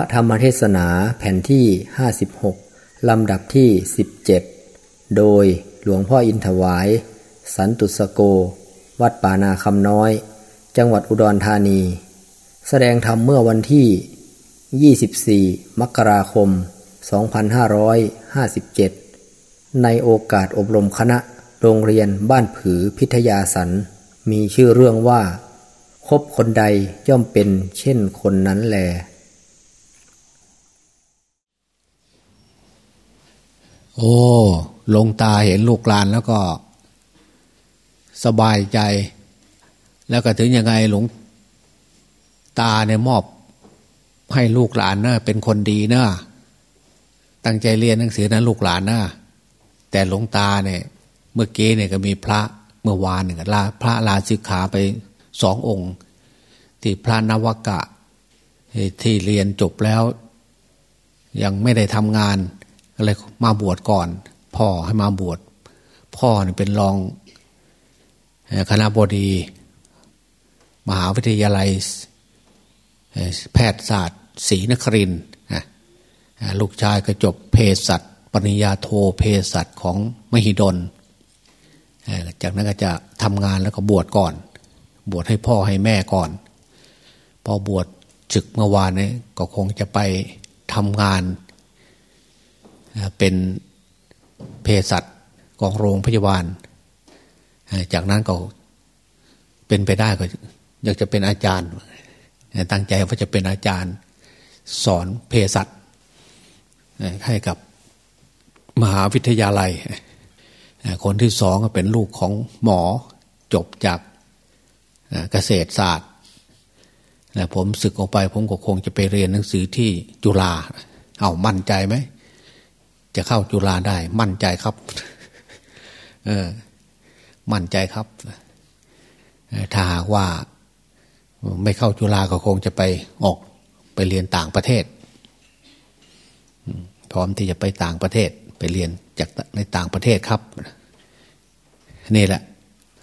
ระธรรมเทศนาแผ่นที่ 56 ลำดับที่ 17 โดยหลวงพ่ออินถวาย สันตุสโก วัดป่านาคำน้อย จังหวัดอุดรธานี แสดงธรรมเมื่อวันที่ 24 มกราคม 2557 ในโอกาสอบรมคณะโรงเรียนบ้านผือพิทยาสัน มีชื่อเรื่องว่า คบคนใดย่อมเป็นเช่นคนนั้นแล โอ้ลงตาเห็นลูกหลานแล้วก็ สบายใจ แล้วก็ถึงยังไงหลวงตาเนี่ยมอบให้ลูกหลานนะเป็นคนดีนะตั้งใจเรียนหนังสือนะลูกหลานนะแต่หลวงตาเนี่ย เมื่อกี้เนี่ยก็มีพระเมื่อวานเนี่ยลาพระลาสิกขาไปสององค์ ที่พระนวกะ ที่เรียนจบแล้ว ยังไม่ได้ทำงาน อะไรมาบวชก่อน พ่อให้มาบวชพ่อเนี่ยเป็นรองคณะบดี มหาวิทยาลัยแพทยศาสตร์ศรีนครินลูกชายก็จบเภสัชปริญญาโทเภสัชของมหิดล จากนั้นก็จะทำงานแล้วก็บวชก่อน บวชให้พ่อให้แม่ก่อน พอบวชจึกเมื่อวานนี้ก็คงจะไปทำงาน เป็นเภสัชกองโรงพยาบาล จากนั้นก็เป็นไปได้ก็อยากจะเป็นอาจารย์ ตั้งใจว่าจะเป็นอาจารย์ สอนเภสัชให้กับมหาวิทยาลัย คนที่สองก็เป็นลูกของหมอจบจากเกษตรศาสตร์ผมศึกออกไปผมก็คงจะไปเรียนหนังสือที่จุฬาเอามั่นใจไหม จะเข้าจุฬาได้ มั่นใจครับ เออ มั่นใจครับถ้าหากว่าไม่เข้าจุฬาก็คงจะไปออกไปเรียนต่างประเทศพร้อมที่จะไปต่างประเทศ ไปเรียนจากในต่างประเทศครับ นี่แหละ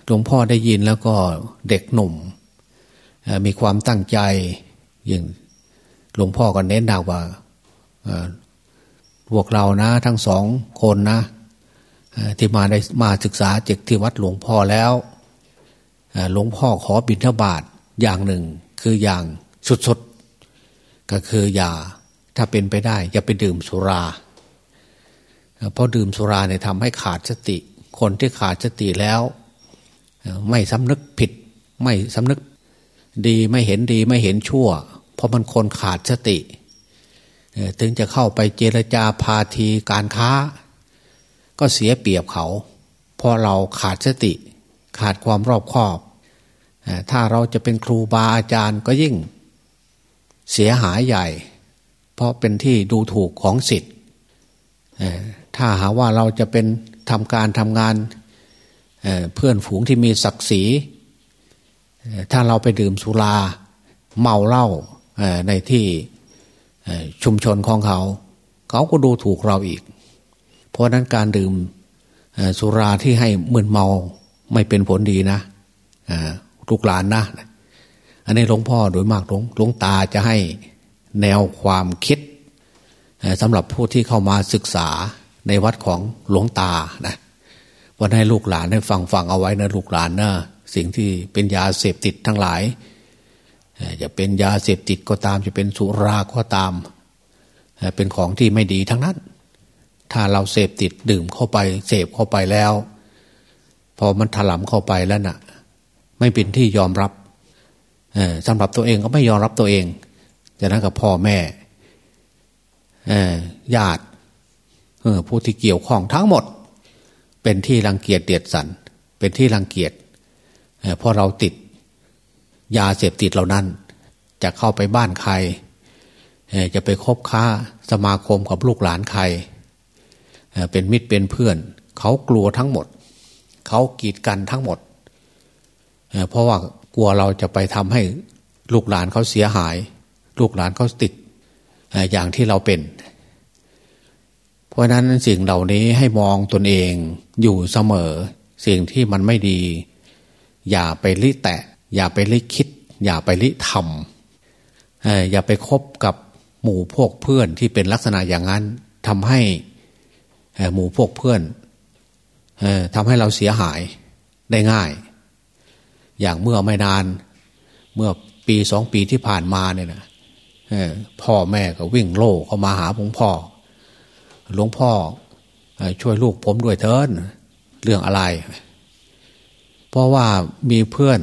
หลวงพ่อได้ยินแล้วก็เด็กหนุ่ม มีความตั้งใจอย่างหลวงพ่อก็เน้นดาวว่า พวกเรานะ ทั้งสองคนนะที่มาได้มาศึกษาเจกที่วัดหลวงพ่อแล้วหลวงพ่อขอบิณฑบาตอย่างหนึ่ง คืออย่างสุดๆก็คืออย่าถ้าเป็นไปได้ อย่าไปดื่มสุรา เพราะดื่มสุราเนี่ยทำให้ขาดสติ คนที่ขาดสติแล้ว ไม่สำนึกผิด ไม่สำนึกดีไม่เห็นดีไม่เห็นชั่ว เพราะมันคนขาดสติ ถึงจะเข้าไปเจรจาพาทีการค้า ก็เสียเปรียบเขาเพราะเราขาดสติ ขาดความรอบคอบ ถ้าเราจะเป็นครูบาอาจารย์ก็ยิ่งเสียหายใหญ่ เพราะเป็นที่ดูถูกของสิทธิ์ถ้าหาว่าเราจะเป็นทำการทำงานเเพื่อนฝูงที่มีศักดิ์ศรีถ้าเราไปดื่มสุราเมาเหล้าในที่ ชุมชนของเขา เขาก็ดูถูกเราอีก เพราะนั้นการดื่มสุราที่ให้มึนเมาไม่เป็นผลดีนะลูกหลานนะ อันนี้หลวงพ่อโดยมากหลวงหลวงตาจะให้แนวความคิดสำหรับผู้ที่เข้ามาศึกษาในวัดของหลวงตานะวันให้ลูกหลานได้ฟังฟังเอาไว้นะลูกหลานนะสิ่งที่เป็นยาเสพติดทั้งหลาย จะเป็นยาเสพติดก็ตาม จะเป็นสุราก็ตาม เป็นของที่ไม่ดีทั้งนั้น ถ้าเราเสพติดดื่มเข้าไป เสพเข้าไปแล้ว พอมันถลำเข้าไปแล้วนะ่ะ ไม่เป็นที่ยอมรับสำหรับตัวเองก็ไม่ยอมรับตัวเองจากนั้นกับพ่อแม่ญาติผู้ที่เกี่ยวข้องทั้งหมด เป็นที่รังเกียจเดียดสัน เป็นที่รังเกียจเพราะเราติด ยาเสพติดเหล่านั้น จะเข้าไปบ้านใคร จะไปคบค้าสมาคมกับลูกหลานใคร เป็นมิตรเป็นเพื่อน เขากลัวทั้งหมด เขากีดกันทั้งหมด เพราะว่ากลัวเราจะไปทำให้ลูกหลานเขาเสียหาย ลูกหลานเขาติดอย่างที่เราเป็น เพราะนั้นสิ่งเหล่านี้ให้มองตนเองอยู่เสมอ สิ่งที่มันไม่ดี อย่าไปลิแตะ อย่าไปลิคิด อย่าไปลิทำอย่าไปคบกับหมู่พวกเพื่อนที่เป็นลักษณะอย่างนั้นทำให้หมู่พวกเพื่อนทำให้เราเสียหายได้ง่าย อย่างเมื่อไม่นาน เมื่อปีสองปีที่ผ่านมาเนี่ยนะพ่อแม่ก็วิ่งโล่เข้ามาหาหลวงพ่อ หลวงพ่อช่วยลูกผมด้วยเถินเรื่องอะไร เพราะว่ามีเพื่อน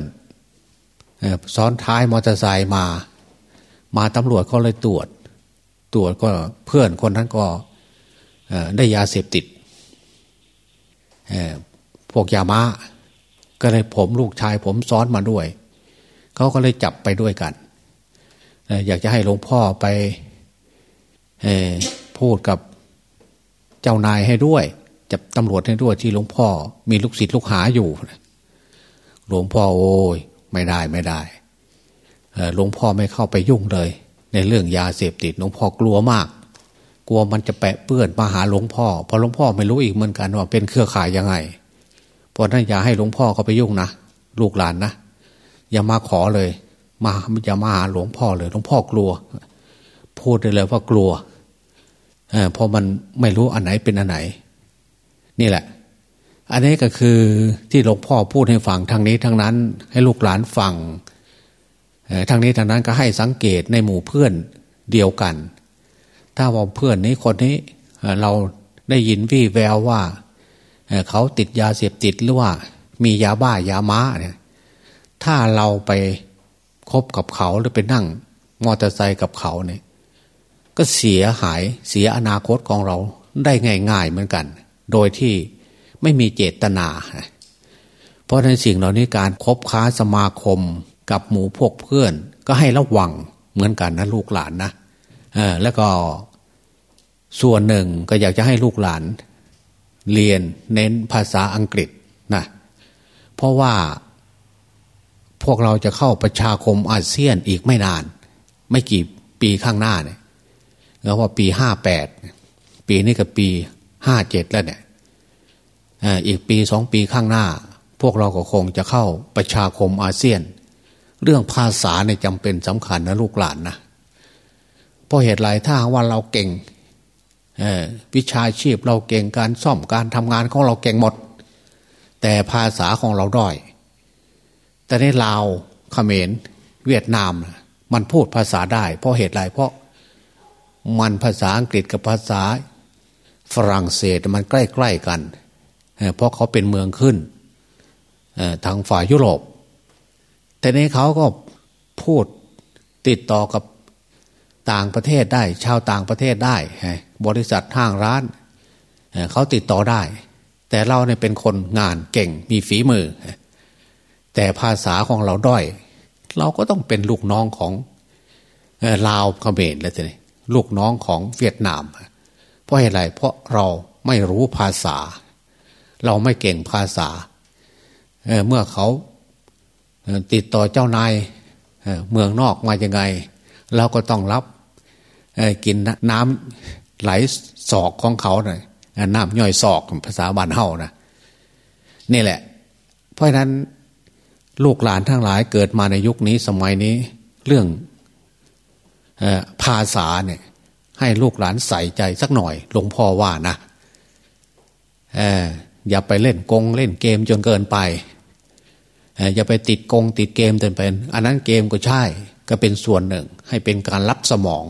ซ้อนท้ายมอเตอร์ไซค์มา มาตำรวจเขาเลยตรวจ ตรวจก็เพื่อนคนนั้นก็ได้ยาเสพติดพวกยามาก็เลยผมลูกชายผมซ้อนมาด้วย เขาก็เลยจับไปด้วยกัน อยากจะให้หลวงพ่อไปพูดกับเจ้านายให้ด้วย จับตำรวจให้ด้วยที่หลวงพ่อมีลูกศิษย์ลูกหาอยู่ หลวงพ่อโอ้ย ไม่ได้ไม่ได้หลวงพ่อไม่เข้าไปยุ่งเลย ในเรื่องยาเสพติดหลวงพ่อกลัวมาก กลัวมันจะแปะเปื้อนมาหาหลวงพ่อเพราะหลวงพ่อไม่รู้อีกเหมือนกันว่าเป็นเครือข่ายยังไงเพราะนั้นอย่าให้หลวงพ่อเขาไปยุ่งนะลูกหลานนะอย่ามาขอเลย มาอย่ามาหาหลวงพ่อเลยหลวงพ่อกลัว พูดได้เลยว่ากลัวเออพอมันไม่รู้อันไหนเป็นอันไหน นี่แหละ อันนี้ก็คือที่หลวงพ่อพูดให้ฟังทางนี้ทางนั้น ให้ลูกหลานฟังทางนี้ทางนั้นก็ให้สังเกตในหมู่เพื่อนเดียวกัน ถ้าว่าเพื่อนนี้คนนี้เราได้ยินวี่แววว่าเขาติดยาเสพติดหรือว่ามียาบ้ายาม้าเนี่ยถ้าเราไปคบกับเขาหรือไปนั่งมอเตอร์ไซค์กับเขาเนี่ยก็เสียหายเสียอนาคตของเราได้ง่าย ๆเหมือนกัน โดยที่ ไม่มีเจตนา เพราะในสิ่งเหล่านี้การคบค้าสมาคมกับหมู่พวกเพื่อน ก็ให้ระวังเหมือนกันนะลูกหลานนะแล้วก็ส่วนหนึ่งก็อยากจะให้ลูกหลาน เรียนเน้นภาษาอังกฤษนะเพราะว่าพวกเราจะเข้าประชาคมอาเซียนอีกไม่นาน ไม่กี่ปีข้างหน้าเนี่ยแล้วว่าปีห้าแปดปีนี้กับปีห้าเจ็ดแล้วเนี่ย อีกปีสองปีข้างหน้า พวกเราก็คงจะเข้าประชาคมอาเซียน เรื่องภาษาเนี่ยจำเป็นสำคัญนะลูกหลานนะเพราะเหตุไรถ้าว่าเราเก่งวิชาชีพเราเก่งการซ่อมการทำงานของเราเก่งหมด แต่ภาษาของเราด้อย แต่ในลาวเขมรเวียดนาม มันพูดภาษาได้ เพราะเหตุไรเพราะมันภาษาอังกฤษกับภาษาฝรั่งเศสมันใกล้ ๆ กัน เพราะเขาเป็นเมืองขึ้นทางฝ่ายยุโรป แต่ในเขาก็พูดติดต่อกับต่างประเทศได้ ชาวต่างประเทศได้ บริษัทห้างร้าน เขาติดต่อได้ แต่เราเนี่ยเป็นคนงานเก่งมีฝีมือ แต่ภาษาของเราด้อย เราก็ต้องเป็นลูกน้องของลาวเขมรแล้วทีนี้ลูกน้องของเวียดนาม เพราะอะไรเพราะเราไม่รู้ภาษา เราไม่เก่งภาษาเเมื่อเขาติดต่อเจ้านายเมืองนอกมายังไง เราก็ต้องรับกินน้ำไหลศอกของเขาหน่อยน้ำย่อยศอกภาษาบานเฮานะนี่แหละ เพราะนั้นลูกหลานทั้งหลายเกิดมาในยุคนี้สมัยนี้ เรื่องภาษาเนี่ย ให้ลูกหลานใส่ใจสักหน่อยหลวงพ่อว่านะ อย่าไปเล่นกงเล่นเกมจนเกินไปอย่าไปติดกงติดเกมจนเป็น อันนั้นเกมก็ใช่ก็เป็นส่วนหนึ่ง ให้เป็นการรับสมอง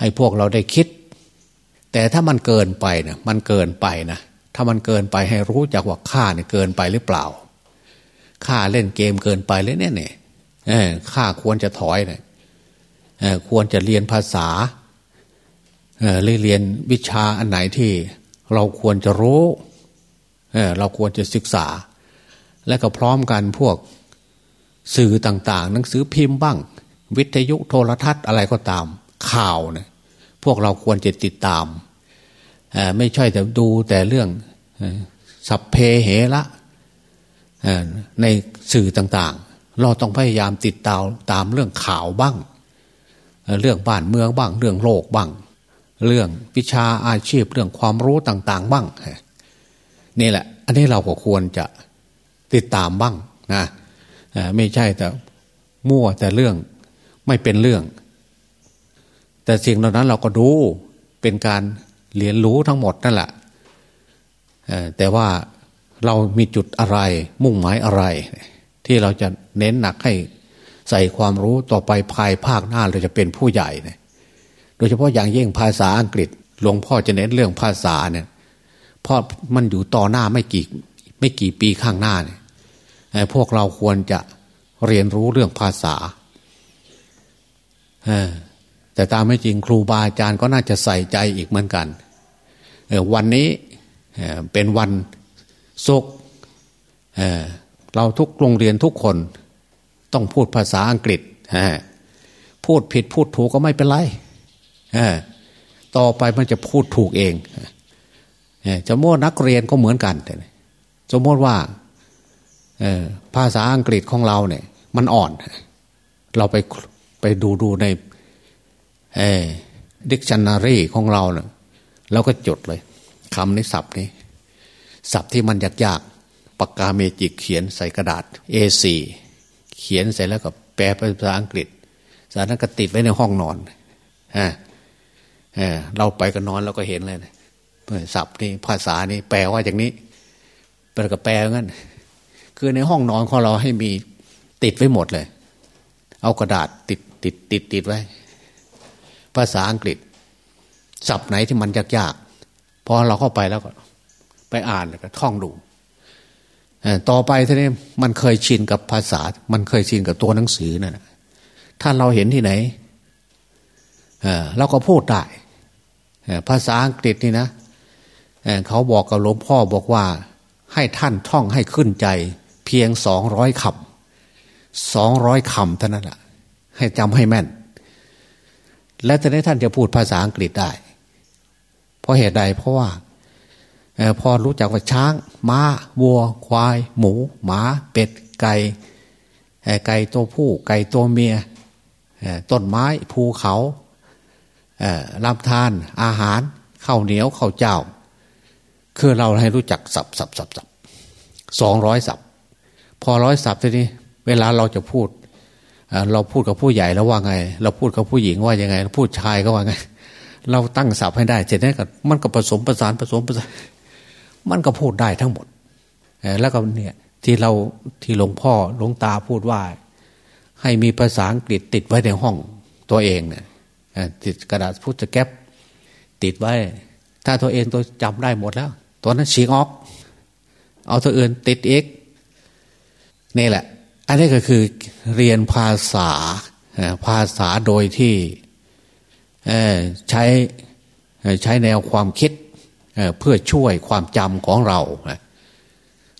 ให้พวกเราได้คิด แต่ถ้ามันเกินไปนะมันเกินไปนะถ้ามันเกินไปให้รู้จักว่าค่าเนี่ยเกินไปหรือเปล่าค่าเล่นเกมเกินไปเลยเนี่ยเนี่ยค่าควรจะถอยเนะ่ยควรจะเรียนภาษาเรียนวิชาอันไหนที่เราควรจะรู้ เเราควรจะศึกษา และก็พร้อมกันพวกสื่อต่าง ๆ หนังสือพิมพ์บ้าง วิทยุโทรทัศน์อะไรก็ตาม ข่าวเนี่ยพวกเราควรจะติดตาม ไม่ใช่แต่ดูแต่เรื่องสัพเพเหระในสื่อต่างๆ เราต้องพยายามติดตามตามเรื่องข่าวบ้าง เรื่องบ้านเมืองบ้าง เรื่องโลกบ้าง เรื่องวิชาอาชีพเรื่องความรู้ต่าง ๆ บ้าง นี่แหละ อันนี้เราก็ควรจะติดตามบ้างนะไม่ใช่แต่มั่วแต่เรื่องไม่เป็นเรื่อง แต่สิ่งเหล่านั้นเราก็ดูเป็นการเรียนรู้ทั้งหมดนั่นแหละแต่ว่าเรามีจุดอะไร มุ่งหมายอะไร ที่เราจะเน้นหนักให้ใส่ความรู้ต่อไปภายภาคหน้าเราจะเป็นผู้ใหญ่เนี่ยโดยเฉพาะอย่างยิ่งภาษาอังกฤษหลวงพ่อจะเน้นเรื่องภาษาเนี่ย เพราะมันอยู่ต่อหน้าไม่กี่ไม่กี่ปีข้างหน้าเนี่ยพวกเราควรจะเรียนรู้เรื่องภาษาแต่ตามไม่จริงครูบาอาจารย์ก็น่าจะใส่ใจอีกเหมือนกันวันนี้เป็นวันศุกเราทุกโรงเรียนทุกคนต้องพูดภาษาอังกฤษพูดผิดพูดถูกก็ไม่เป็นไรต่อไปมันจะพูดถูกเอง จะโมนักเรียนก็เหมือนกันสมมติว่าภาษาอังกฤษของเราเนี่ย มันอ่อน เราไปไปดูดูในดิกชันนารีของเราเนี่ยเราก็จดเลยคำนี้ศัพท์นี้ศัพท์ที่มันยากๆปากกาเมจิกเขียนใส่กระดาษ A4 เขียนเสร็จแล้วก็แปลเป็นภาษาอังกฤษสารนั้นก็ติดไว้ในห้องนอนฮะเราไปก็นอนเราก็เห็นเลย ศัพท์นี่ภาษานี่แปลว่าอย่างนี้แปลก็แปลงั้น คือในห้องนอนของเราให้มีติดไว้หมดเลย เอากระดาษติดติดติดติดไว้ ภาษาอังกฤษ ศัพท์ไหนที่มันยากๆพอเราเข้าไปแล้วก็ ไปอ่านแล้วก็ท่องดูต่อไปทีนี้มันเคยชินกับภาษา มันเคยชินกับตัวหนังสือนั่นถ้าเราเห็นที่ไหนเราก็พูดได้ภาษาอังกฤษนี่นะ เขาบอกกับหลวงพ่อบอกว่า ให้ท่านท่องให้ขึ้นใจ เพียงสองร้อยคำสองร้อยคำเท่านั้นแหละให้จำให้แม่น และตอนนี้ท่านจะพูดภาษาอังกฤษได้ เพราะเหตุใดเพราะว่าพอรู้จักว่าช้างม้า วัว ควาย หมู หมา เป็ด ไก่ไก่ตัวผู้ ไก่ตัวเมียต้นไม้ภูเขาลำทานอาหารข้าวเหนียวข้าวเจ้า คือเราให้รู้จักสับสับสับสับสองร้อยสับพอร้อยสับทีนี้ เวลาเราจะพูดเราพูดกับผู้ใหญ่แล้วว่าไง เราพูดกับผู้หญิงว่ายังไงเราพูดชายก็ว่าไง เราตั้งสับให้ได้เสร็จแล้วก็มันก็ผสมประสานผสมประสานมันก็พูดได้ทั้งหมดแล้วก็เนี่ยที่เราที่หลวงพ่อหลวงตาพูดว่า ให้มีภาษาอังกฤษติดไว้ในห้องตัวเองเนี่ยติดกระดาษพุทธแก๊ปติดไว้ ถ้าตัวเองตัวจำได้หมดแล้ว ตัวนั้นฉีกออก เอาตัวอื่นติดเอกนี่แหละ อันนี้ก็คือเรียนภาษาภาษาโดยที่ใช้ใช้แนวความคิดเพื่อช่วยความจำของเรา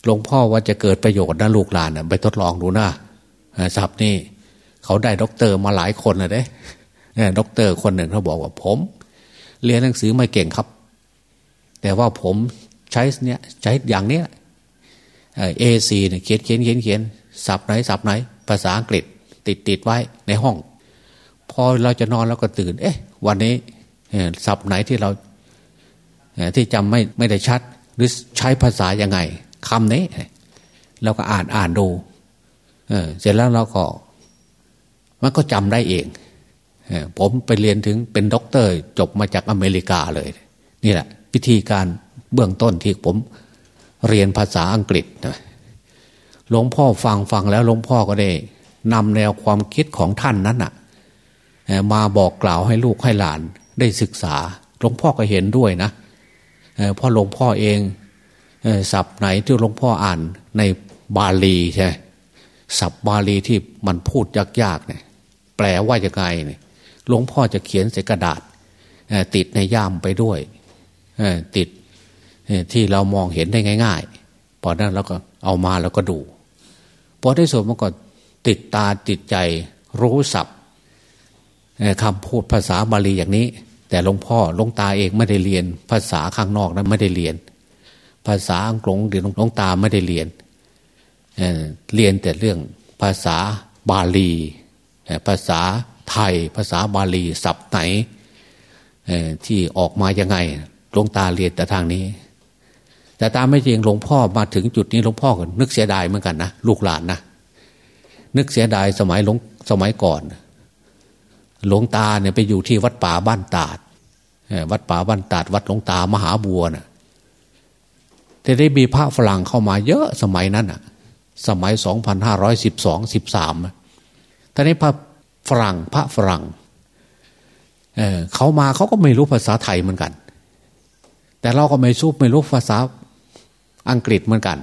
หลวงพ่อว่าจะเกิดประโยชน์นะลูกหลานไปทดลองดูนะศัพท์นี่เขาได้ด็อกเตอร์มาหลายคนเลยเด้ด็อกเตอร์คนหนึ่งเขาบอกว่าผม เรียนหนังสือไม่เก่งครับ แต่ว่าผมใช้เนี่ยใช้อย่างเนี้ย A4 เนี่ยเขียนเขียนเขียนเขียนศัพท์ไหนศัพท์ไหน ภาษาอังกฤษติดติดไว้ในห้อง พอเราจะนอนแล้วก็ตื่น เอ๊ะ วันนี้สับไหนที่เราที่จำไม่ไม่ได้ชัด หรือใช้ภาษายังไงคำนี้เราก็อ่านอ่านดูเเสร็จแล้วเราก็ มันก็จำได้เองผมไปเรียนถึงเป็นด็อกเตอร์ จบมาจากอเมริกาเลย นี่แหละ วิธีการเบื้องต้นที่ผมเรียนภาษาอังกฤษหลวงพ่อฟังฟังแล้วหลวงพ่อก็ได้นำแนวความคิดของท่านนั้นน่ะมาบอกกล่าวให้ลูกให้หลานได้ศึกษาหลวงพ่อก็เห็นด้วยนะเพราะหลวงพ่อเองศัพท์ไหนที่หลวงพ่ออ่านในบาลีใช่ศัพท์บาลีที่มันพูดยากๆเนี่ยแปลว่าจะไงเนี่ยหลวงพ่อจะเขียนใส่กระดาษติดในย่ามไปด้วย ติดที่เรามองเห็นได้ง่ายๆพอนั้นเราก็เอามาแล้วก็ดูพอที่สุดมันก็ติดตาติดใจรู้ศัพท์คำพูดภาษาบาลีอย่างนี้ แต่หลวงพ่อหลวงตาเองไม่ได้เรียน ภาษาข้างนอกนะไม่ได้เรียน ภาษาอังกฤษหรือหลวงตาไม่ได้เรียนเเรียนแต่เรื่องภาษาบาลี ภาษาไทย ภาษาบาลีศัพท์ไหนที่ออกมายังไง หลวงตาเรียนแต่ทางนี้ แต่ตามไม่จริงหลวงพ่อมาถึงจุดนี้หลวงพ่อก็นึกเสียดายเหมือนกันนะลูกหลานนะนึกเสียดายสมัยหลวงสมัยก่อน หลวงตาเนี่ยไปอยู่ที่วัดป่าบ้านตาดวัดป่าบ้านตาด วัดหลวงตามหาบัวน่ะแต่ได้มีพระฝรั่งเข้ามาเยอะสมัยนั้นอะ สมัยสองพันห้าร้อยสิบสองสิบสามตอนนี้พระฝรั่งพระฝรั่งเเขามาเขาก็ไม่รู้ภาษาไทยเหมือนกัน แต่เราก็ไม่สู้ไม่รู้ภาษาอังกฤษเหมือนกัน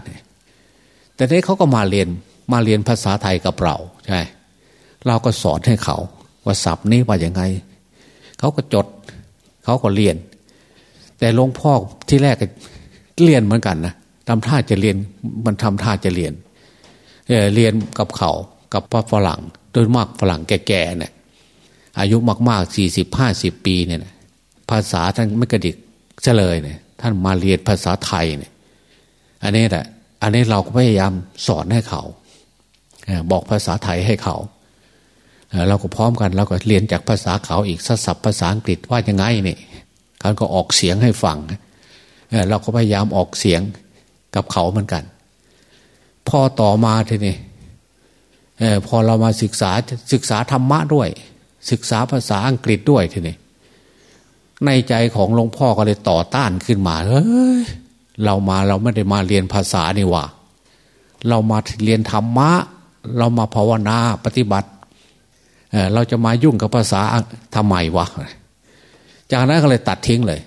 แต่นี้เขาก็มาเรียนมาเรียนภาษาไทยกับเราใช่เราก็สอนให้เขาว่าศัพท์นี้ว่าอย่างไง เขาก็จด เขาก็เรียน แต่หลวงพ่อที่แรกก็เรียนเหมือนกันนะทำท่าจะเรียนมันทำท่าจะเรียนเเรียนกับเขากับพระฝรั่ง โดยมากฝรั่งแก่ๆเนี่ยอายุมากๆสี่สิบห้าสิบปีเนี่ยภาษาท่านไม่กระดิก เฉลยเนี่ยท่านมาเรียนภาษาไทยเนี่ย อันนี้แหละ อันนี้เราก็พยายามสอนให้เขาบอกภาษาไทยให้เขาเราก็พร้อมกันเราก็เรียนจากภาษาเขาอีกศัพท์ภาษาอังกฤษว่ายังไงนี่เขาก็ออกเสียงให้ฟังเราก็พยายามออกเสียงกับเขาเหมือนกัน พอต่อมาทีนี้พอเรามาศึกษาศึกษาธรรมะด้วย ศึกษาภาษาอังกฤษด้วยทีนี้ ในใจของหลวงพ่อก็เลยต่อต้านขึ้นมาเฮ้ยเรามาเราไม่ได้มาเรียนภาษานี่ว่า เรามาเรียนธรรมะ เรามาภาวนาปฏิบัติเเราจะมายุ่งกับภาษาทำไมวะจากนั้นก็เลยตัดทิ้งเลย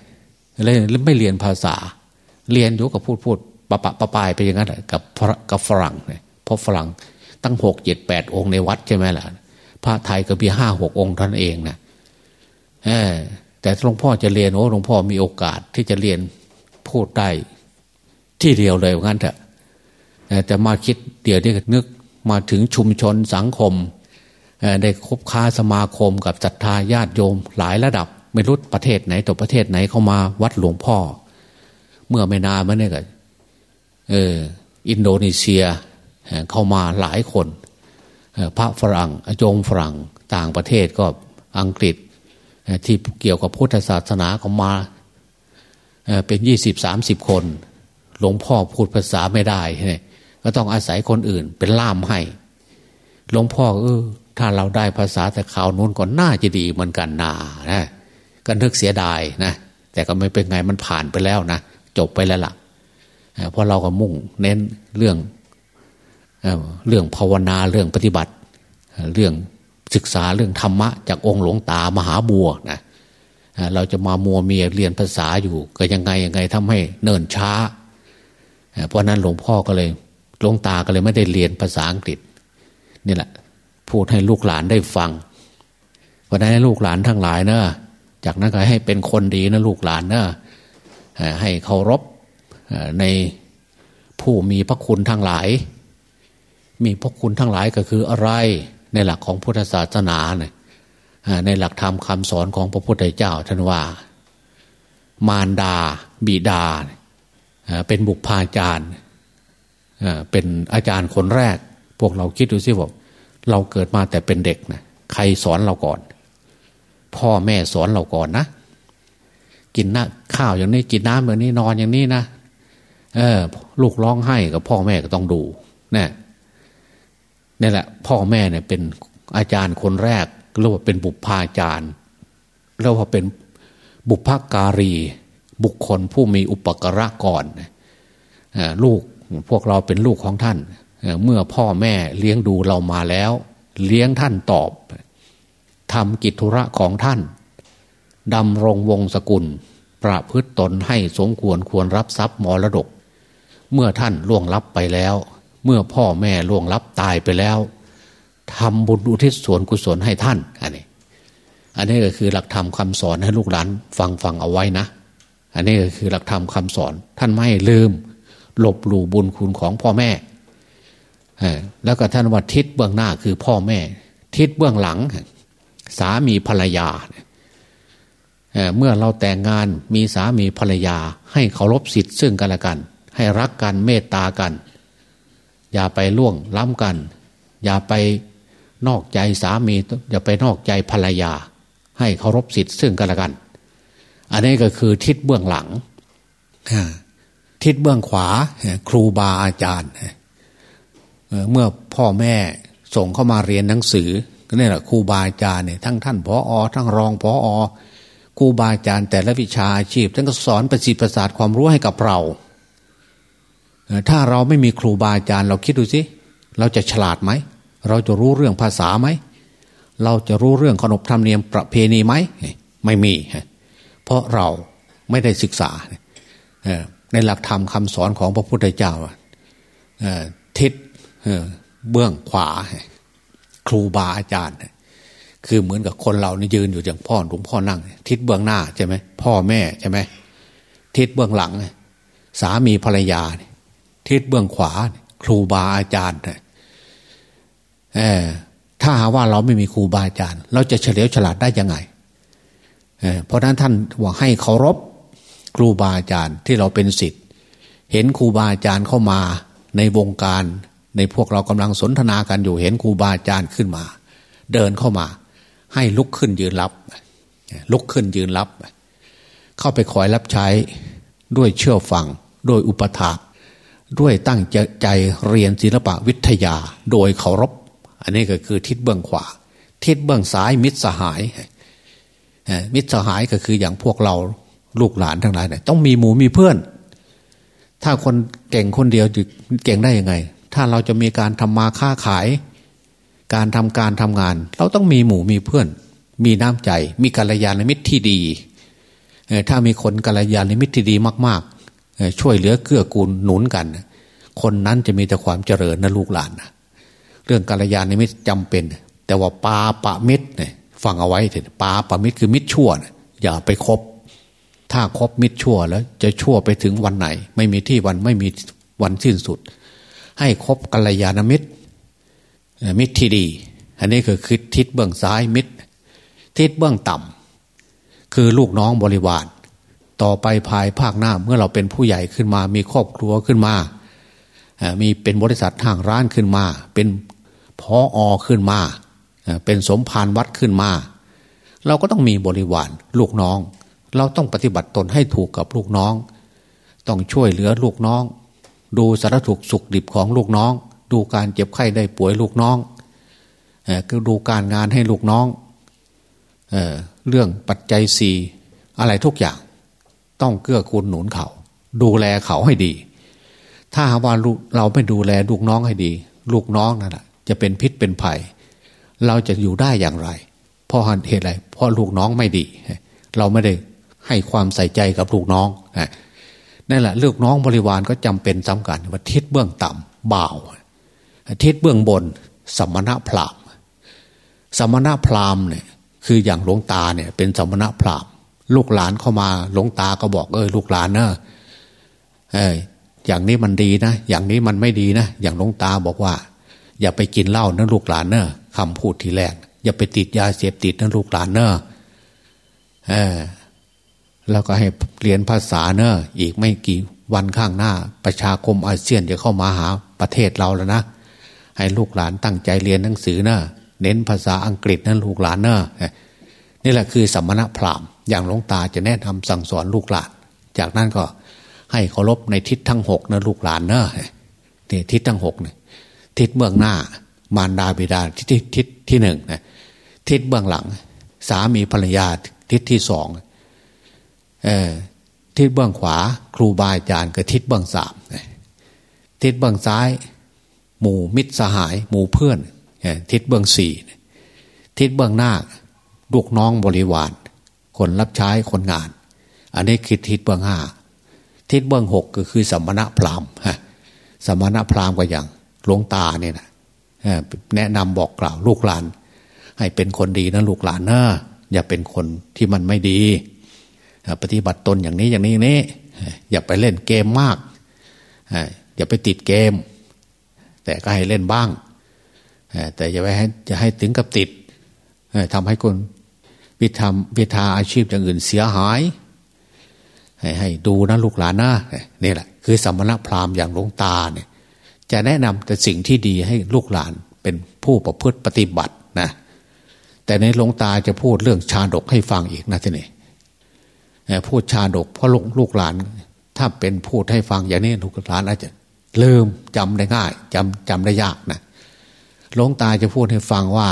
เลยไม่เรียนภาษา เรียนอยู่กับพูดพูดปะปะปะปายไปอย่างนั้นกับกับฝรั่งเนี่ยเพราะฝรั่งตั้งหกเจ็ดแปดองค์ในวัดใช่ไหมล่ะพระไทยก็มีห้าหกองค์ท่านเองนะ แต่หลวงพ่อจะเรียนโอ้หลวงพ่อมีโอกาสที่จะเรียนพูดได้ที่เดียวเลยงั้นเถอะแต่มาคิดเดี๋ยวนี้นึกมาถึงชุมชนสังคมได้คบค้าสมาคมกับศรัทธาญาติโยมหลายระดับ ไม่รู้ประเทศไหนต่อประเทศไหนเข้ามาวัดหลวงพ่อ เมื่อไม่นานมาเนี่ยก็เอออินโดนีเซียเข้ามาหลายคน พระฝรั่งอจงฝรั่งต่างประเทศก็อังกฤษ ที่เกี่ยวกับพุทธศาสนาเขามาเป็นยี่สิบสามสิบคน หลวงพ่อพูดภาษาไม่ได้ก็ต้องอาศัยคนอื่น เป็นล่ามให้ หลวงพ่อเออถ้าเราได้ภาษาแต่ข่าวนู้นก่อนน่าจะดีเหมือนกันนานะก็นึกเสียดายนะแต่ก็ไม่เป็นไงมันผ่านไปแล้วนะจบไปแล้วละ่ะเพราะเราก็มุ่งเน้นเรื่องเรื่องภาวนาเรื่องปฏิบัติ เรื่อง ศึกษาเรื่องธรรมะ จากองค์หลวงตามหาบัวนะเราจะมามัวเมียเรียนภาษาอยู่ ก็ยังไงยังไงทำให้เนิ่นช้า เพราะนั้นหลวงพ่อก็เลยหลวงตาก็เลยไม่ได้เรียนภาษาอังกฤษนี่แหละ พูดให้ลูกหลานได้ฟังเพราะนั้นลูกหลานทั้งหลายเนะจากนั้นก็ให้เป็นคนดีนะลูกหลานนะให้เคารพในผู้มีพระคุณทั้งหลาย มีพระคุณทั้งหลายก็คืออะไร ในหลักของพุทธศาสนาเนี่ยในหลักธรรมคำสอนของพระพุทธเจ้าท่านว่า มารดา บิดา เป็นบุพาจารย์เป็นอาจารย์คนแรก พวกเราคิดดูสิว่าเราเกิดมาแต่เป็นเด็กนะใครสอนเราก่อน พ่อแม่สอนเราก่อนนะกินน้าข้าวอย่างนี้กินน้ำแบบนี้นอนอย่างนี้นะเออ ลูกร้องไห้กับพ่อแม่ก็ต้องดูนี่ นี่แหละ พ่อแม่เนี่ยเป็นอาจารย์คนแรกเรียกว่าเป็นบุพาจารย์เรียกว่าเป็นบุพการี บุคคลผู้มีอุปกระก่อนลูกพวกเราเป็นลูกของท่าน เมื่อพ่อแม่เลี้ยงดูเรามาแล้ว เลี้ยงท่านตอบทำกิจธุระของท่านดำรงวงศกุล ประพฤตตนให้สมควรควรรับทรัพย์มรดก เมื่อท่านล่วงลับไปแล้ว เมื่อพ่อแม่ล่วงลับตายไปแล้วทำบุญอุทิศส่วนกุศลให้ท่าน อันนี้ อันนี้ก็คือหลักธรรมคาสอนให้ลูกหลานฟังฟังเอาไว้นะ อันนี้ก็คือหลักธรรมคาสอน ท่านไม่ลืมหลบหลู่บุญคุณของพ่อแม่แล้วก็ท่านว่าทิศเบื้องหน้าคือพ่อแม่ ทิศเบื้องหลัง สามีภรรยาเมื่อเราแต่งงานมีสามีภรรยา ให้เคารพสิทธิ์ซึ่งกันและกัน ให้รักกันเมตตากัน อย่าไปล่วงล้ำกัน อย่าไปนอกใจสามี อย่าไปนอกใจภรรยา ให้เคารพสิทธิ์ซึ่งกันและกัน อันนี้ก็คือทิศเบื้องหลังทิศเบื้องขวาครูบาอาจารย์เมื่อพ่อแม่ส่งเข้ามาเรียนหนังสือก็นี่แหละครูบาอาจารย์เนี่ยทั้งท่านพออทั้งรองพออครูบาอาจารย์แต่ละวิชาอาชีพท่านก็สอนประสิทธิ์ประสาทความรู้ให้กับเรา ถ้าเราไม่มีครูบาอาจารย์เราคิดดูสิเราจะฉลาดไหม เราจะรู้เรื่องภาษาไหม เราจะรู้เรื่องขนบธรรมเนียมประเพณีไหม ไม่มี เพราะเราไม่ได้ศึกษา ในหลักธรรมคำสอนของพระพุทธเจ้าทิศเบื้องขวา ครูบาอาจารย์ คือเหมือนกับคนเรานี่ยืนอยู่อย่างพ่อหลวงพ่อนั่ง ทิศเบื้องหน้าใช่ไหมพ่อแม่ใช่ไหมทิศเบื้องหลัง สามีภรรยา ทิศเบื้องขวา ครูบาอาจารย์ถ้าหาว่าเราไม่มีครูบาอาจารย์ เราจะเฉลียวฉลาดได้ยังไงเเพราะนั้นท่านว่าให้เคารพครูบาอาจารย์ที่เราเป็นสิทธิ์เห็นครูบาอาจารย์เข้ามาในวงการ ในพวกเรากำลังสนทนากันอยู่เห็นครูบาอาจารย์ขึ้นมา เดินเข้ามา ให้ลุกขึ้นยืนรับ ลุกขึ้นยืนรับ เข้าไปคอยรับใช้ด้วยเชื่อฟังด้วยอุปถาก ด้วยตั้งใจเรียนศิลปะวิทยาโดยเคารพ อันนี้ก็คือทิศเบื้องขวา ทิศเบื้องซ้ายมิตรสหาย มิตรสหายก็คืออย่างพวกเราลูกหลานทั้งหลายเนี่ยต้องมีหมูมีเพื่อน ถ้าคนเก่งคนเดียวจะเก่งได้ยังไง ถ้าเราจะมีการทำมาค้าขาย การทำการทำงาน เราต้องมีหมูมีเพื่อน มีน้ำใจ มีกัลยาณมิตรที่ดีถ้ามีคนกัลยาณมิตรที่ดีมาก ๆ ช่วยเหลือเกื้อกูลหนุนกัน คนนั้นจะมีแต่ความเจริญนะลูกหลานนะเรื่องกัลยาณมิตรจำเป็น แต่ว่าปาปะมิตรเนี่ยฟังเอาไว้เถอะปาปะมิตรคือมิตรชั่วนะอย่าไปคบ ถ้าคบมิตรชั่วแล้ว จะชั่วไปถึงวันไหน ไม่มีที่วันไม่มีวันสิ้นสุด ให้คบกัลยาณมิตร มิตรที่ดี อันนี้คือคือทิศเบื้องซ้ายมิตร ทิศเบื้องต่ำคือลูกน้องบริวาร ต่อไปภายภาคหน้าเมื่อเราเป็นผู้ใหญ่ขึ้นมา มีครอบครัวขึ้นมามีเป็นบริษัททางร้านขึ้นมา เป็นพออขึ้นมา เป็นสมภารวัดขึ้นมา เราก็ต้องมีบริวารลูกน้อง เราต้องปฏิบัติตนให้ถูกกับลูกน้อง ต้องช่วยเหลือลูกน้อง ดูสารถุกสุขดิบของลูกน้อง ดูการเจ็บไข้ได้ป่วยลูกน้องก็ดูการงานให้ลูกน้องเอเรื่องปัจจัยสี่อะไรทุกอย่าง ต้องเกื้อกูลหนุนเขา ดูแลเขาให้ดี ถ้าว่าเราไม่ดูแลลูกน้องให้ดี ลูกน้องนั่นแหละจะเป็นพิษเป็นภัย เราจะอยู่ได้อย่างไร เพราะเหตุอะไรเพราะลูกน้องไม่ดี เราไม่ได้ให้ความใส่ใจกับลูกน้องนั่นแหละลูกน้องบริวารก็จำเป็นสำคัญว่าทิศเบื้องต่ำบ่าวทิศเบื้องบนสมณะพราหมณ์สมณะพราหมณ์เนี่ยคืออย่างหลวงตาเนี่ยเป็นสมณะพราหมณ์ ลูกหลานเข้ามาหลวงตาก็บอกเออลูกหลานเนอะเอออย่างนี้มันดีนะ อย่างนี้มันไม่ดีนะ อย่างหลวงตาบอกว่า อย่าไปกินเหล้านะลูกหลานเนอะคำพูดทีแรก อย่าไปติดยาเสพติดนะลูกหลานเนอะเออแล้วก็ให้เรียนภาษาเนอะอีกไม่กี่วันข้างหน้า ประชาคมอาเซียนจะเข้ามาหาประเทศเราแล้วนะ ให้ลูกหลานตั้งใจเรียนหนังสือเนอะเน้นภาษาอังกฤษนั่นลูกหลานเนอะนี่แหละคือสัมมณพราหมณ์ อย่างหลวงตาจะแนะนำสั่งสอนลูกหลาน จากนั้นก็ให้เคารพในทิศทั้งหกนะลูกหลานเนอะนี่ทิศทั้งหกเนี่ยทิศเบื้องหน้า มารดาบิดาทิศทิศที่หนึ่งนะทิศเบื้องหลัง สามีภรรยาทิศที่สองเออทิศเบื้องขวา ครูบาอาจารย์กับทิศเบื้องสามทิศเบื้องซ้าย หมู่มิตรสหาย หมู่เพื่อนทิศเบื้องสี่ทิศเบื้องหน้าลูกน้องบริวาร คนรับใช้คนงาน อันนี้คือทิศเบื้องห้าทิศเบื้องหกก็คือสมณะพราหมณ์สมณะพราหมณ์ก็อย่างหลวงตาเนี่ยนะแนะนำบอกกล่าวลูกหลาน ให้เป็นคนดีนะลูกหลานนะอย่าเป็นคนที่มันไม่ดี ปฏิบัติตนอย่างนี้อย่างนี้นี้ อย่าไปเล่นเกมมาก อย่าไปติดเกม แต่ก็ให้เล่นบ้าง แต่อย่าไปให้จะให้ถึงกับติดทำให้คน วิธามวิธาอาชีพอย่างอื่นเสียหาย ให้ให้ดูนะลูกหลานนะนี่แหละ คือสมณพราหมณ์อย่างหลวงตาเนี่ย จะแนะนำแต่สิ่งที่ดีให้ลูกหลานเป็นผู้ประพฤติปฏิบัตินะ แต่ในหลวงตาจะพูดเรื่องชาดกให้ฟังอีกนะทีนี้พูดชาดกเพราะลูกลูกหลาน ถ้าเป็นพูดให้ฟังอย่างนี้ลูกหลานอาจจะลืมจำได้ง่ายจำจำได้ยากนะหลวงตาจะพูดให้ฟังว่า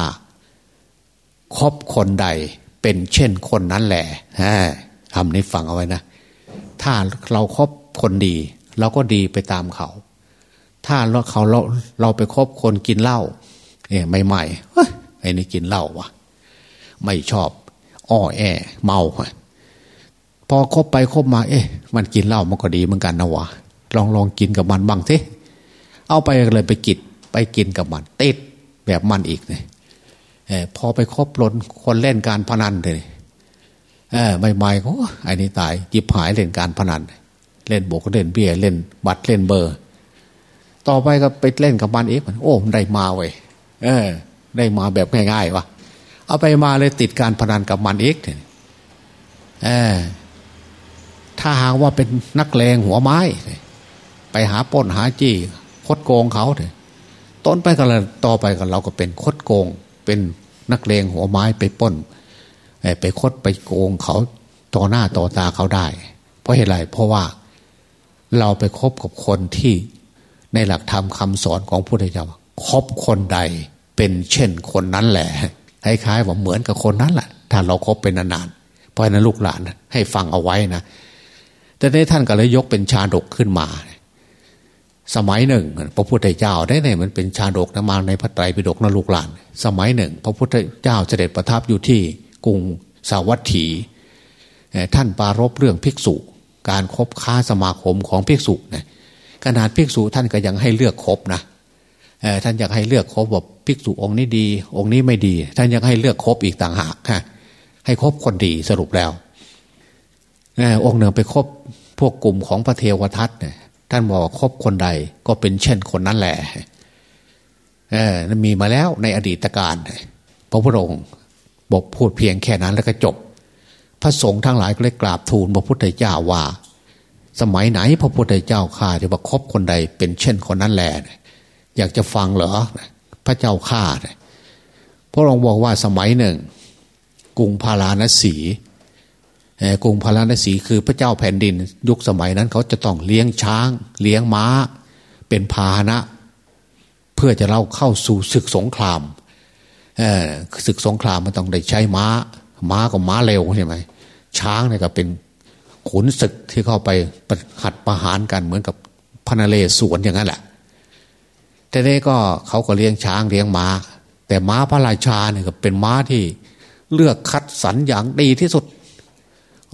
คบคนใด เป็นเช่นคนนั้นแหละทำนี้ฟังเอาไว้นะ ถ้าเราครบคนดี เราก็ดีไปตามเขา ถ้าเราเขาเราเราไปคบคนกินเหล้าเนี่ยใหม่ๆไอ้นี่กินเหล้าวะไม่ชอบ อ้อแอ เมาพอคบไปคบมา เอ๊ะ มันกินเหล้ามันก็ดีเหมือนกันนะวะลองลองกินกับมันบ้างสิเอาไปเลยไปกินไปกินกับมันติดแบบมันอีกเนี่ย พอไปคบลนคนเล่นการพนันเลยเออใหม่ๆก็ไอ้นี่ตายจิบหายเล่นการพนัน เล่นโบกเล่นเบี้ยเล่น บัตรเล่นเบอร์ ต่อไปก็ไปเล่นกับมันเอีกมันโอ้ได้มาเว้ยเออ ได้มาแบบง่ายๆวะเอาไปมาเลยติดการพนันกับมันเอีกเออถ้าหากว่าเป็นนักเลงหัวไม้ ไปหาป้นหาจี้คดโกงเขาเถอะต้นไปกันต่อไปกันเราก็เป็นคดโกง เป็น นักเลงหัวไม้ไปป้นไปคดไปโกงเขาต่อหน้าต่อตาเขาได้ เพราะเหตุไรเพราะว่าเราไปคบกับคนที่ในหลักธรรมคาสอนของพุทธเจ้าคบคนใดเป็นเช่นคนนั้นแหละคล้ายๆว่าเหมือนกับคนนั้นแหละถ้าเราครบเป็นนานๆเพราะนั้นลูกหลานให้ฟังเอาไว้นะแต่ในท่านก็เลยยกเป็นชาดกขึ้นมา สมัยหนึ่ง พระพุทธเจ้าได้เนี่ยมันเป็นชาดกนะมาในพระไตรปิฎกนะลูกหลาน สมัยหนึ่ง พระพุทธเจ้าเสด็จประทับอยู่ที่กรุงสาวัตถี ท่านปารบเรื่องภิกษุ การครบค้าสมาคมของภิกษุเนี่ยขนาดภิกษุท่านก็ยังให้เลือกครบนะท่านอยากให้เลือกครบแบบภิกษุองค์นี้ดี องค์นี้ไม่ดี ท่านยังให้เลือกครบอีกต่างหากฮะให้ครบคนดีสรุปแล้วองค์หนึ่งไปคบพวกกลุ่มของพระเทวทัตเนี่ย ท่านบอกคบคนใดก็เป็นเช่นคนนั้นแหละเออมีมาแล้วในอดีตการพระพุทธองค์บอกพูดเพียงแค่นั้นแล้วก็จบ พระสงฆ์ทั้งหลายก็เลยกราบทูลพระพุทธเจ้าว่า สมัยไหนพระพุทธเจ้าข้าจะว่าคบคนใดเป็นเช่นคนนั้นแหละอยากจะฟังเหรอพระเจ้าข้าพระองค์บอกว่าสมัยหนึ่งกรุงพาราณสี กรุงพาราณสีคือพระเจ้าแผ่นดิน ยุคสมัยนั้นเขาจะต้องเลี้ยงช้าง เลี้ยงม้า เป็นพาหนะ เพื่อจะเล่าเข้าสู่ศึกสงครามศึกสงครามมันต้องได้ใช้ม้า ม้ากับม้าเร็วใช่ไหมช้างเนี่ยก็เป็นขุนศึกที่เข้าไปหัดประหารกันเหมือนกับพนาเลสวนอย่างนั้นแหละแต่นี้ก็เขาก็เลี้ยงช้างเลี้ยงม้า แต่ม้าพระราชาเนี่ยก็เป็นม้าที่เลือกคัดสรรอย่างดีที่สุด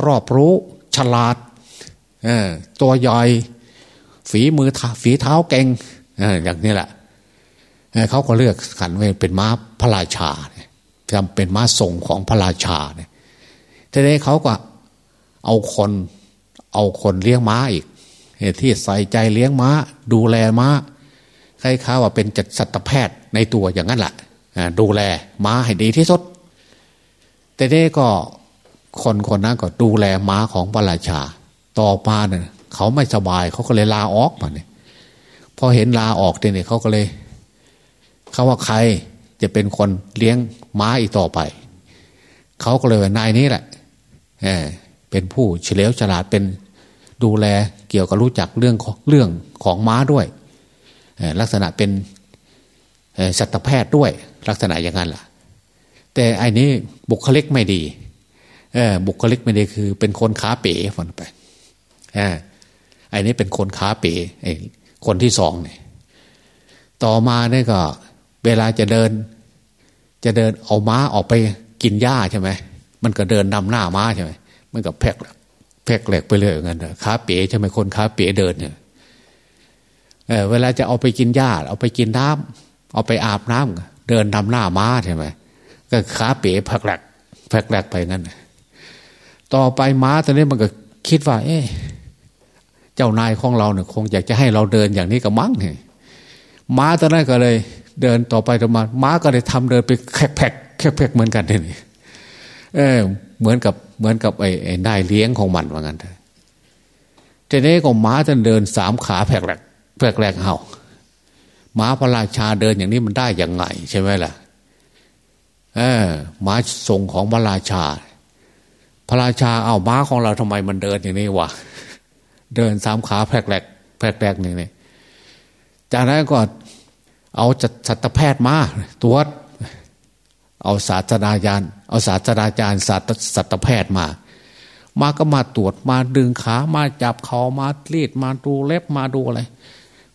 รอบรู้ฉลาดตัวใหญ่ฝีมือฝีเท้าเก่งอย่างนี้แหละเขาก็เลือกขันไว้เป็นม้าพระราชาจำเป็นม้าทรงของพระราชาเนี่ยทีนี้เขาก็เอาคนเอาคนเลี้ยงม้าอีกที่ใส่ใจเลี้ยงม้า ดูแลม้าใครข้าว่าเป็นจัดสัตวแพทย์ในตัวอย่างนั้นแหละดูแลม้าให้ดีที่สุดแต่นี้ก็ คนคนนั้นก็ดูแลม้าของพระราชา ต่อมาเนี่ยเขาไม่สบายเขาก็เลยลาออกมาเนี่ยพอเห็นลาออกเนี่ยเขาก็เลยเขาว่าใครจะเป็นคนเลี้ยงม้าอีกต่อไป เขาก็เลยว่านายนี้แหละเเป็นผู้เฉลียวฉลาดเป็นดูแลเกี่ยวกับรู้จักเรื่องเรื่องของม้าด้วยลักษณะเป็นสัตวแพทย์ด้วยลักษณะอย่างนั้นล่ะ แต่อันนี้บุคลิกไม่ดี บุคลิกไม่ได้คือ เป็นคนขาเป๋ฝันไปอไอ้นี้เป็นคนขาเป๋ไอ้คนที่สองเนี่ยต่อมาเนี่ยก็ เวลาจะเดิน จะเดินเอาม้าออกไปกินหญ้าใช่ไหมมันก็เดินนำหน้าม้าใช่ไหมมันก็แพกแพกแหลกไปเลยอย่างนั้นขาเป๋ใช่ไหมคนขาเป๋เดินเนี่ยเเวลาจะเอาไปกินหญ้าเอาไปกินน้ำเอาไปอาบน้ำเดินนำหน้าม้าใช่ไหมก็ขาเป๋แพกแหลกแพกแหลกไปงั้น ต่อไปม้าตอนนี้มันก็คิดว่า เอ๊เจ้านายของเราเนี่ยคงอยากจะให้เราเดินอย่างนี้กับมั้งเนี่ยม้าตอนนั้นก็เลย เดินต่อไปต่อมา ม้าก็เลยทำเดินไปแคกแพกแคกแพกเหมือนกันนี่เออ เหมือนกับเหมือนกับไอ้ไอ้นายเลี้ยงของมันว่างั้นทีนี้ก็ม้าจะเดินสามขาแผกแหลกแผกแหลกเห่าม้าพระราชาเดินอย่างนี้มันได้อย่างไง ใช่ไหมล่ะเออม้าทรงของพระราชา พระราชาเอาม้าของเราทำไมมันเดินอย่างนี้วะเดินสามขาแผลกแหลกแผลกแหลกนี่นี่จากนั้นก็เอาจัดสัตวแพทย์มาตรวจเอาศาสตราจารย์เอาศาสตราจารย์สัตสัตวแพทย์มา มาก็มาตรวจมาดึงขามาจับเขามารีดมาดูเล็บมาดูอะไร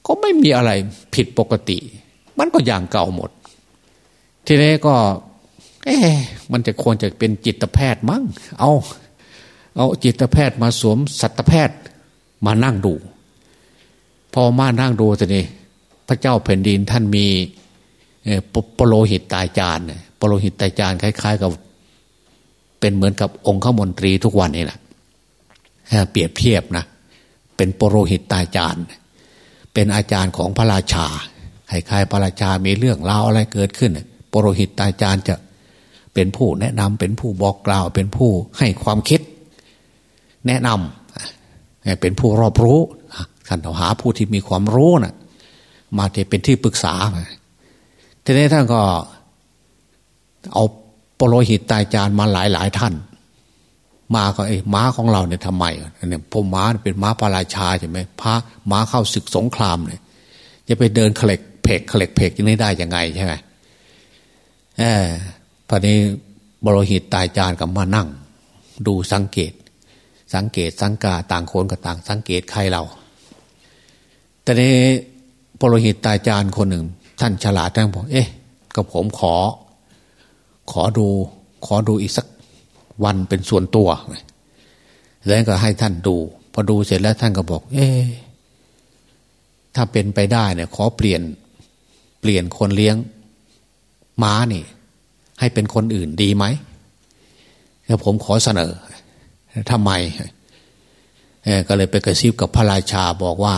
ก็ไม่มีอะไรผิดปกติ มันก็อย่างเก่าหมด ทีนี้ก็ เอ๊มันจะควรจะเป็นจิตแพทย์มั้ง เอา เอาจิตแพทย์มาสวมสัตวแพทย์มานั่งดู พอมานั่งดูแต่นี่พระเจ้าแผ่นดินท่านมีปโลหิตตายจานปโลหิตตายจานคล้าย ๆ กับ เป็นเหมือนกับองค์ข้ามนตรีทุกวันนี่แหละเปรียบเทียบนะเป็นปโลหิตตายจานเป็นอาจารย์ของพระราชาคล้ายๆพระราชามีเรื่องราวอะไรเกิดขึ้นปโลหิตตายจานจะ เป็นผู้แนะนำเป็นผู้บอกกล่าว เป็นผู้ให้ความคิด แนะนำเป็นผู้รอบรู้ท่านหาผู้ที่มีความรู้นะ่ะ มาจะเป็นที่ปรึกษาทีนี้ท่านก็เอาปโลหิตตายจานมาหลายหลายท่าน มาก็ไอ้ม้าของเราเนี่ยทำไมเนี่ยพมม้าเป็นม้าพระราชาใช่ไหมพระม้าเข้าศึกสงครามเนี่ยจะไปเดินเคล็กเพกเคล็กเพกย่างนี้ได้ยังไงใช่ไหมเออ พอนี้บโลหิตตายจานกับมานั่ง ดูสังเกต สังเกตสังกาต่างคนกับต่าง สังเกตใครเราแต่นี้ปรหิตตายจารย์คนหนึ่ง ท่านฉลาดท่านบอกเอ๊ะก็ผมขอ ขอดู ขอดูอีกสักวันเป็นส่วนตัวแล้วก็ให้ท่านดู พอดูเสร็จแล้วท่านก็บอก เอ๊ะถ้าเป็นไปได้เนี่ย ขอเปลี่ยน เปลี่ยนคนเลี้ยงม้านี่ ให้เป็นคนอื่นดีไหมแล้วผมขอเสนอทำไมก็เลยไปกระซิบกับพระราชาบอกว่า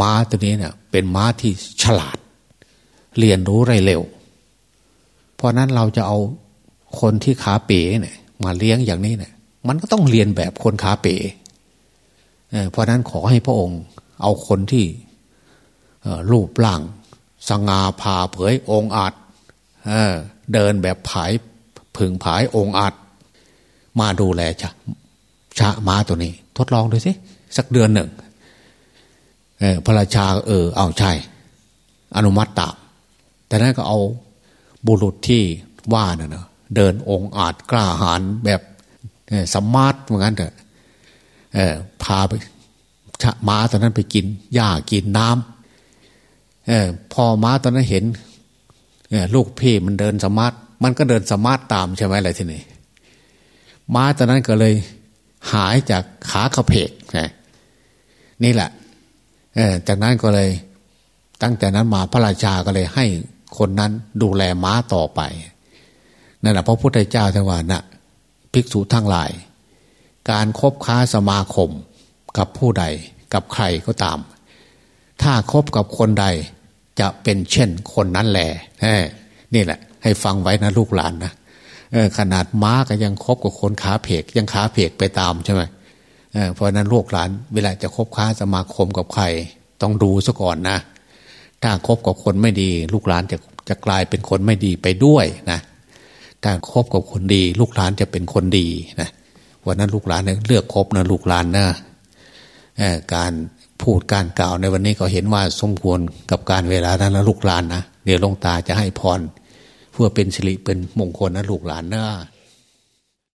ม้าตัวนี้เนี่ยเป็นม้าที่ฉลาด เรียนรู้ไรเร็ว เพราะนั้นเราจะเอาคนที่ขาเป๋เนี่ยมาเลี้ยงอย่างนี้เนี่ยมันก็ต้องเรียนแบบคนขาเป๋เพราะนั้นขอให้พระองค์เอาคนที่รูปร่างสง่าผ่าเผยองอาจ เดินแบบผายผึ่งผายองอาจมาดูแลจะชะม้าตัวนี้ ทดลองดูสิสักเดือนหนึ่งพระราชาเออเอาใช่ อนุมัติตามแต่นั้นก็เอาบุรุษที่ว่าน่ะเนะเดินองอาจกล้าหาญแบบสมาร์ทเหมือนกันเถอะพาไปม้าตอนนั้นไปกินหญ้ากินน้ำอพอม้าตอนนั้นเห็น ลูกพี่มันเดิน smart มันก็เดิน smart ตามใช่ไหมอะไรทีนี้ม้าตอนนั้นก็เลยหายจากขาเขยกนี่แหละจากนั้นก็เลย ตั้งแต่นั้นมาพระราชาก็เลยให้คนนั้นดูแลม้าต่อไปนั่นแหละพระพุทธเจ้าจังหวะนะ่ะภิกษุทั้งหลาย การคบค้าสมาคมกับผู้ใด กับใครก็ตาม ถ้าคบกับคนใด จะเป็นเช่นคนนั้นแหละนี่แหละ ให้ฟังไว้นะลูกหลานนะขนาดม้าก็ยังคบกับคนขาเพก ยังขาเพกไปตามใช่ไหมเพราะนั้นลูกหลาน เวลาจะคบค้าสมาคมกับใคร ต้องดูซะก่อนนะ ถ้าคบกับคนไม่ดี ลูกหลานจะจะกลายเป็นคนไม่ดีไปด้วยนะถ้าคบกับคนดี ลูกหลานจะเป็นคนดีนะวันนั้นลูกหลานเลือกคบนะลูกหลานนะการ พูดการกล่าวในวันนี้ก็เห็นว่าสมควรกับการเวลานั้นนะลูกหลานนะเดี๋ยวลงตาจะให้พร เพื่อเป็นสิริเป็นมงคลนะลูกหลานเนะ